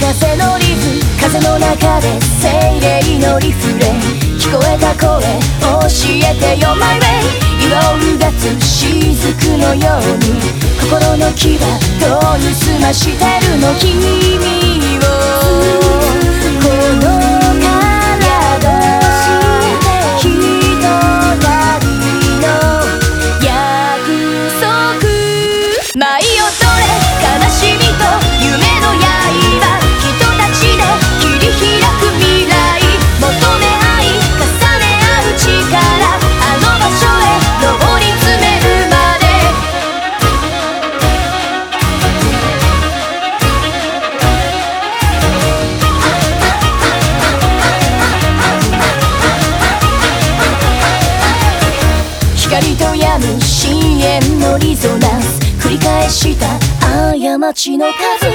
風のリズ風の中で精霊のリフレ聞こえた声教えてよ My way 色うがつ雫のように。心の牙どう盗ましてるの君を。む深淵のリゾナンス繰り返した過ちの数。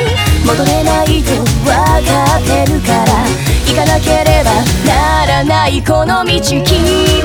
戻れないと分かってるから。行かなければならないこの道。